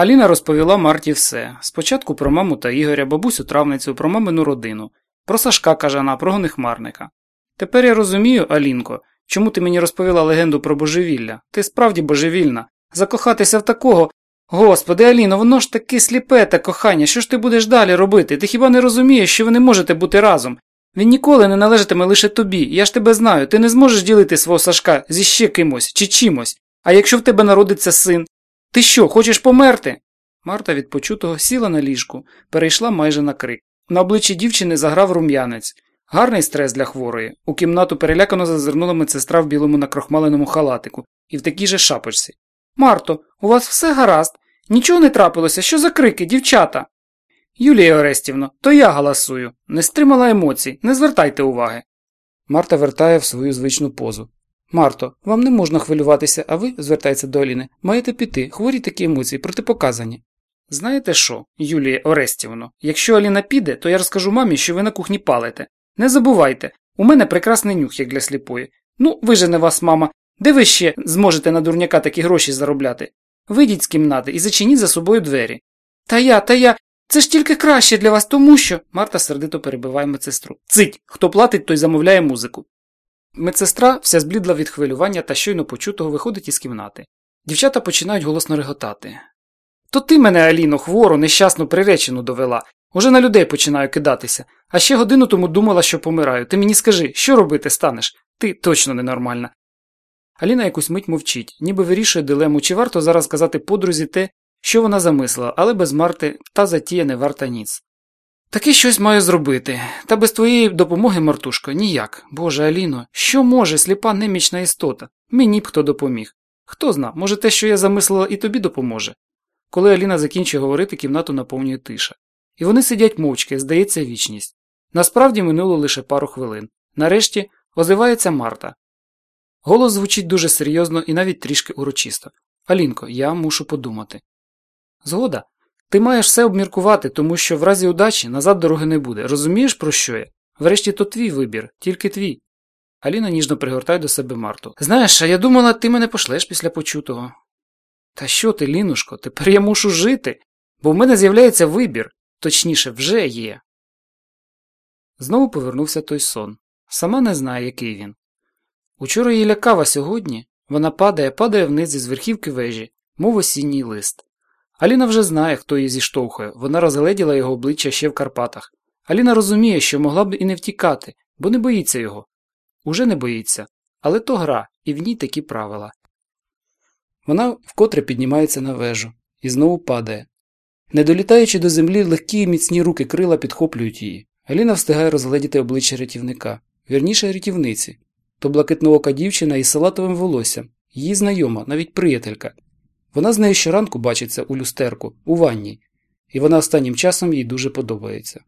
Аліна розповіла Марті все. Спочатку про маму та Ігоря, бабусю травницю, про мамину родину, про Сашка кажана, про гонихмарника. Тепер я розумію, Алінко, чому ти мені розповіла легенду про божевілля. Ти справді божевільна. Закохатися в такого. Господи, Аліно, воно ж таки сліпе те кохання. Що ж ти будеш далі робити? Ти хіба не розумієш, що ви не можете бути разом? Він ніколи не належатиме лише тобі. Я ж тебе знаю, ти не зможеш ділити свого Сашка зі ще кимось чи чимось. А якщо в тебе народиться син, ти що, хочеш померти? Марта від почутого сіла на ліжку, перейшла майже на крик. На обличчі дівчини заграв рум'янець. Гарний стрес для хворої. У кімнату перелякано зазирнула медсестра в білому накрохмаленому халатику і в такій же шапочці. Марто, у вас все гаразд? Нічого не трапилося, що за крики, дівчата? Юлія Орестівно, то я галасую. Не стримала емоцій, не звертайте уваги. Марта вертає в свою звичну позу. Марто, вам не можна хвилюватися, а ви, звертається до Аліни, маєте піти, хворі такі емоції, протипоказані. Знаєте що, Юлія Орестівно, якщо Аліна піде, то я розкажу мамі, що ви на кухні палите. Не забувайте, у мене прекрасний нюх, як для сліпої. Ну, вижене вас, мама, де ви ще зможете на дурняка такі гроші заробляти? Вийдіть з кімнати і зачиніть за собою двері. Та я, та я. Це ж тільки краще для вас, тому що. Марта сердито перебиває медсестру. Цить! Хто платить, той замовляє музику. Медсестра вся зблідла від хвилювання та щойно почутого виходить із кімнати. Дівчата починають голосно реготати. То ти мене, Аліно, хвору, нещасну приречену довела. Уже на людей починаю кидатися. А ще годину тому думала, що помираю. Ти мені скажи, що робити станеш? Ти точно ненормальна. Аліна якусь мить мовчить, ніби вирішує дилему, чи варто зараз казати подрузі те, що вона замислила, але без Марти та затія не варта ніц. Таки щось маю зробити, та без твоєї допомоги, Мартушко, ніяк. Боже Аліно, що може сліпа немічна істота? Мені б хто допоміг. Хто зна, може те, що я замислила, і тобі допоможе. Коли Аліна закінчує говорити, кімнату наповнює тиша. І вони сидять мовчки, здається, вічність. Насправді минуло лише пару хвилин. Нарешті озивається Марта. Голос звучить дуже серйозно і навіть трішки урочисто. Алінко, я мушу подумати. Згода, ти маєш все обміркувати, тому що в разі удачі назад дороги не буде. Розумієш, про що я? Врешті то твій вибір, тільки твій. Аліна ніжно пригортає до себе Марту. Знаєш, а я думала, ти мене пошлеш після почутого. Та що ти, Лінушко, тепер я мушу жити, бо в мене з'являється вибір, точніше, вже є. Знову повернувся той сон. Сама не знає, який він. Учора її лякав, а сьогодні вона падає, падає вниз із верхівки вежі, мов осінній лист. Аліна вже знає, хто її зіштовхує, вона розгледіла його обличчя ще в Карпатах. Аліна розуміє, що могла б і не втікати, бо не боїться його. Уже не боїться, але то гра, і в ній такі правила. Вона вкотре піднімається на вежу і знову падає. Не долітаючи до землі, легкі і міцні руки крила підхоплюють її. Аліна встигає розгледіти обличчя рятівника, вірніше рятівниці. То блакитноока дівчина із салатовим волоссям, її знайома, навіть приятелька. Вона з нею щоранку бачиться у люстерку, у ванні, і вона останнім часом їй дуже подобається.